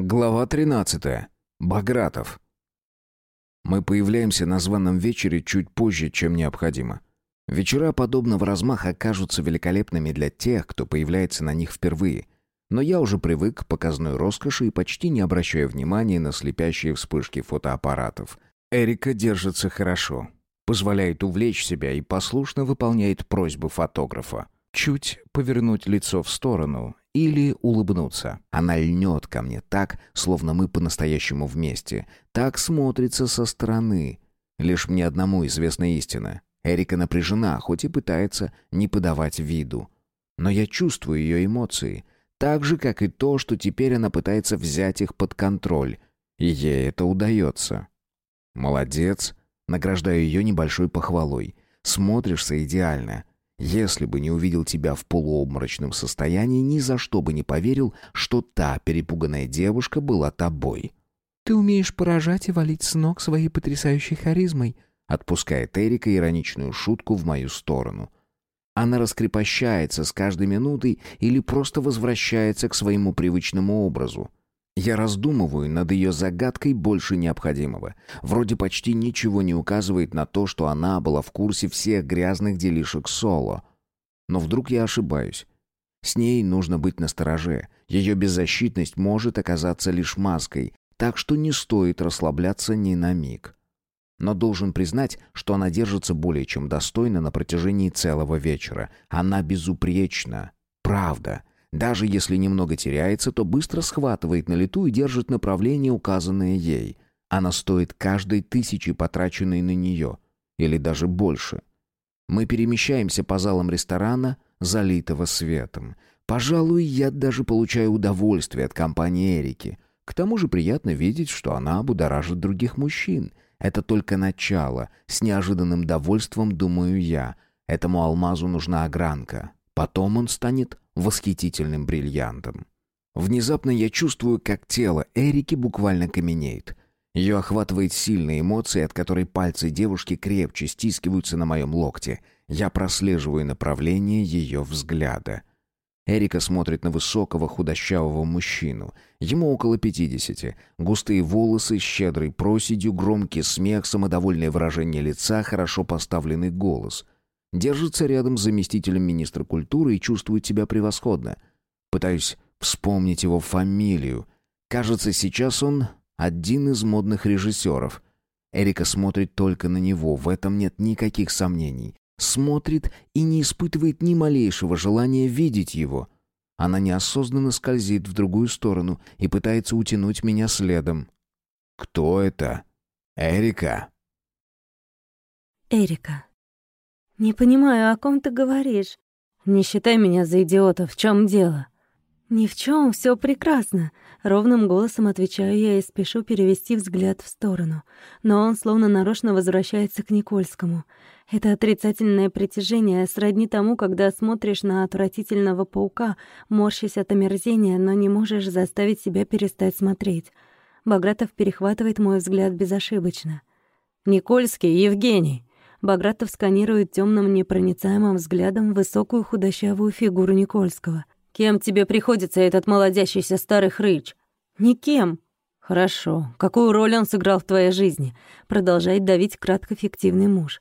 Глава 13. Багратов. Мы появляемся на званом вечере чуть позже, чем необходимо. Вечера подобного размаха кажутся великолепными для тех, кто появляется на них впервые. Но я уже привык к показной роскоши и почти не обращаю внимания на слепящие вспышки фотоаппаратов. Эрика держится хорошо, позволяет увлечь себя и послушно выполняет просьбы фотографа. Чуть повернуть лицо в сторону, или улыбнуться. Она льнет ко мне так, словно мы по-настоящему вместе. Так смотрится со стороны. Лишь мне одному известна истина. Эрика напряжена, хоть и пытается не подавать виду. Но я чувствую ее эмоции. Так же, как и то, что теперь она пытается взять их под контроль. И ей это удается. «Молодец!» Награждаю ее небольшой похвалой. «Смотришься идеально. Если бы не увидел тебя в полуобморочном состоянии, ни за что бы не поверил, что та перепуганная девушка была тобой. «Ты умеешь поражать и валить с ног своей потрясающей харизмой», отпускает Эрика ироничную шутку в мою сторону. Она раскрепощается с каждой минутой или просто возвращается к своему привычному образу. Я раздумываю над ее загадкой больше необходимого. Вроде почти ничего не указывает на то, что она была в курсе всех грязных делишек Соло. Но вдруг я ошибаюсь. С ней нужно быть настороже. Ее беззащитность может оказаться лишь маской, так что не стоит расслабляться ни на миг. Но должен признать, что она держится более чем достойно на протяжении целого вечера. Она безупречна. Правда. Даже если немного теряется, то быстро схватывает на лету и держит направление, указанное ей. Она стоит каждой тысячи, потраченной на нее. Или даже больше. Мы перемещаемся по залам ресторана, залитого светом. Пожалуй, я даже получаю удовольствие от компании Эрики. К тому же приятно видеть, что она будоражит других мужчин. Это только начало. С неожиданным довольством думаю я. Этому алмазу нужна огранка. Потом он станет восхитительным бриллиантом. Внезапно я чувствую, как тело Эрики буквально каменеет. Ее охватывает сильная эмоция, от которой пальцы девушки крепче стискиваются на моем локте. Я прослеживаю направление ее взгляда. Эрика смотрит на высокого худощавого мужчину. Ему около пятидесяти. Густые волосы, щедрой проседью, громкий смех, самодовольное выражение лица, хорошо поставленный голос — Держится рядом с заместителем министра культуры и чувствует себя превосходно. Пытаюсь вспомнить его фамилию. Кажется, сейчас он один из модных режиссеров. Эрика смотрит только на него, в этом нет никаких сомнений. Смотрит и не испытывает ни малейшего желания видеть его. Она неосознанно скользит в другую сторону и пытается утянуть меня следом. «Кто это? Эрика?» Эрика. «Не понимаю, о ком ты говоришь? Не считай меня за идиота, в чем дело?» «Ни в чем, все прекрасно», — ровным голосом отвечаю я и спешу перевести взгляд в сторону. Но он словно нарочно возвращается к Никольскому. Это отрицательное притяжение сродни тому, когда смотришь на отвратительного паука, морщась от омерзения, но не можешь заставить себя перестать смотреть. Багратов перехватывает мой взгляд безошибочно. «Никольский, Евгений!» Багратов сканирует темным непроницаемым взглядом высокую худощавую фигуру Никольского. «Кем тебе приходится этот молодящийся старый хрыч?» «Никем». «Хорошо. Какую роль он сыграл в твоей жизни?» Продолжает давить краткоэффективный муж.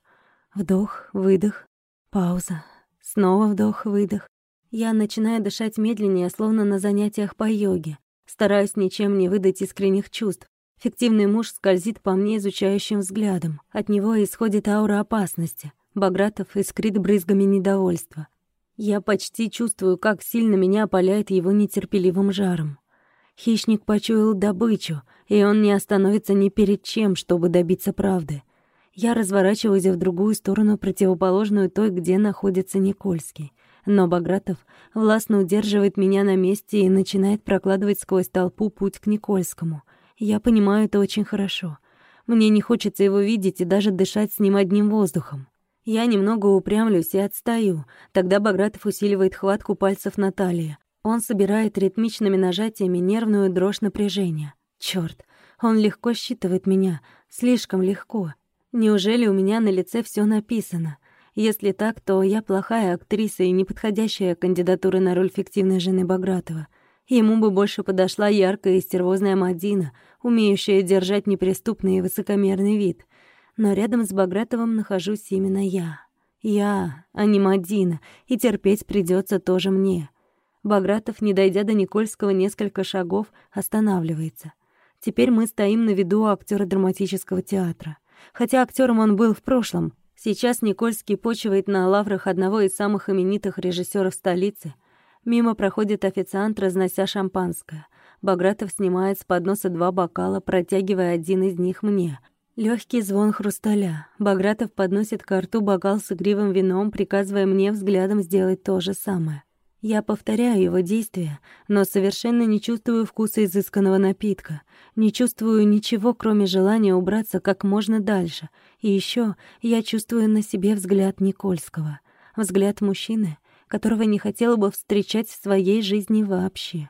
Вдох, выдох, пауза. Снова вдох, выдох. Я начинаю дышать медленнее, словно на занятиях по йоге. Стараюсь ничем не выдать искренних чувств. Фиктивный муж скользит по мне изучающим взглядом. От него исходит аура опасности. Багратов искрит брызгами недовольства. Я почти чувствую, как сильно меня опаляет его нетерпеливым жаром. Хищник почуял добычу, и он не остановится ни перед чем, чтобы добиться правды. Я разворачиваюсь в другую сторону, противоположную той, где находится Никольский. Но Багратов властно удерживает меня на месте и начинает прокладывать сквозь толпу путь к Никольскому. Я понимаю это очень хорошо. Мне не хочется его видеть и даже дышать с ним одним воздухом. Я немного упрямлюсь и отстаю. Тогда Багратов усиливает хватку пальцев Натальи. Он собирает ритмичными нажатиями нервную дрожь напряжения. Чёрт, он легко считывает меня. Слишком легко. Неужели у меня на лице всё написано? Если так, то я плохая актриса и неподходящая кандидатура на роль фиктивной жены Багратова. Ему бы больше подошла яркая и стервозная Мадина, умеющая держать неприступный и высокомерный вид. Но рядом с Багратовым нахожусь именно я. Я, а не Мадина, и терпеть придется тоже мне. Багратов, не дойдя до Никольского несколько шагов, останавливается. Теперь мы стоим на виду актера драматического театра. Хотя актером он был в прошлом. Сейчас Никольский почивает на лаврах одного из самых именитых режиссеров столицы — Мимо проходит официант, разнося шампанское. Багратов снимает с подноса два бокала, протягивая один из них мне. Легкий звон хрусталя. Багратов подносит к рту бокал с игривым вином, приказывая мне взглядом сделать то же самое. Я повторяю его действия, но совершенно не чувствую вкуса изысканного напитка. Не чувствую ничего, кроме желания убраться как можно дальше. И еще я чувствую на себе взгляд Никольского. Взгляд мужчины, которого не хотела бы встречать в своей жизни вообще.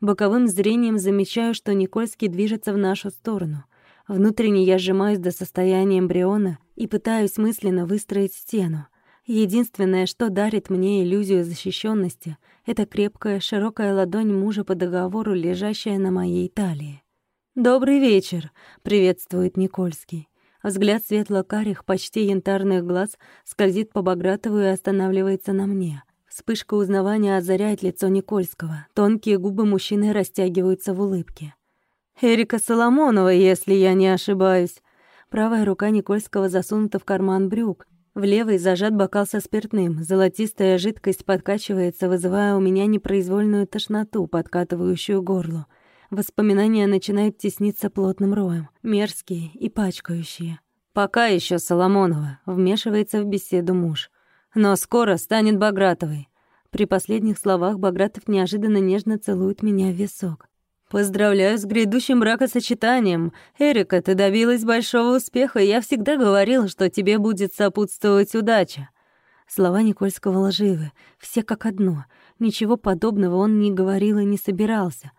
Боковым зрением замечаю, что Никольский движется в нашу сторону. Внутренне я сжимаюсь до состояния эмбриона и пытаюсь мысленно выстроить стену. Единственное, что дарит мне иллюзию защищенности, это крепкая, широкая ладонь мужа по договору, лежащая на моей талии. «Добрый вечер», — приветствует Никольский. Взгляд светло-карих, почти янтарных глаз скользит по Багратову и останавливается на мне. Вспышка узнавания озаряет лицо Никольского. Тонкие губы мужчины растягиваются в улыбке. «Эрика Соломонова, если я не ошибаюсь». Правая рука Никольского засунута в карман брюк. В левый зажат бокал со спиртным. Золотистая жидкость подкачивается, вызывая у меня непроизвольную тошноту, подкатывающую горло. Воспоминания начинают тесниться плотным роем, мерзкие и пачкающие. «Пока еще Соломонова», — вмешивается в беседу муж но скоро станет Багратовой. При последних словах Багратов неожиданно нежно целует меня в висок. «Поздравляю с грядущим бракосочетанием. Эрика, ты добилась большого успеха, и я всегда говорил, что тебе будет сопутствовать удача». Слова Никольского лживы, все как одно. Ничего подобного он не говорил и не собирался.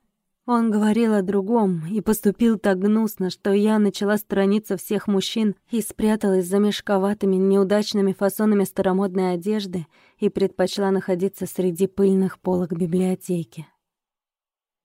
Он говорил о другом и поступил так гнусно, что я начала сторониться всех мужчин и спряталась за мешковатыми, неудачными фасонами старомодной одежды и предпочла находиться среди пыльных полок библиотеки.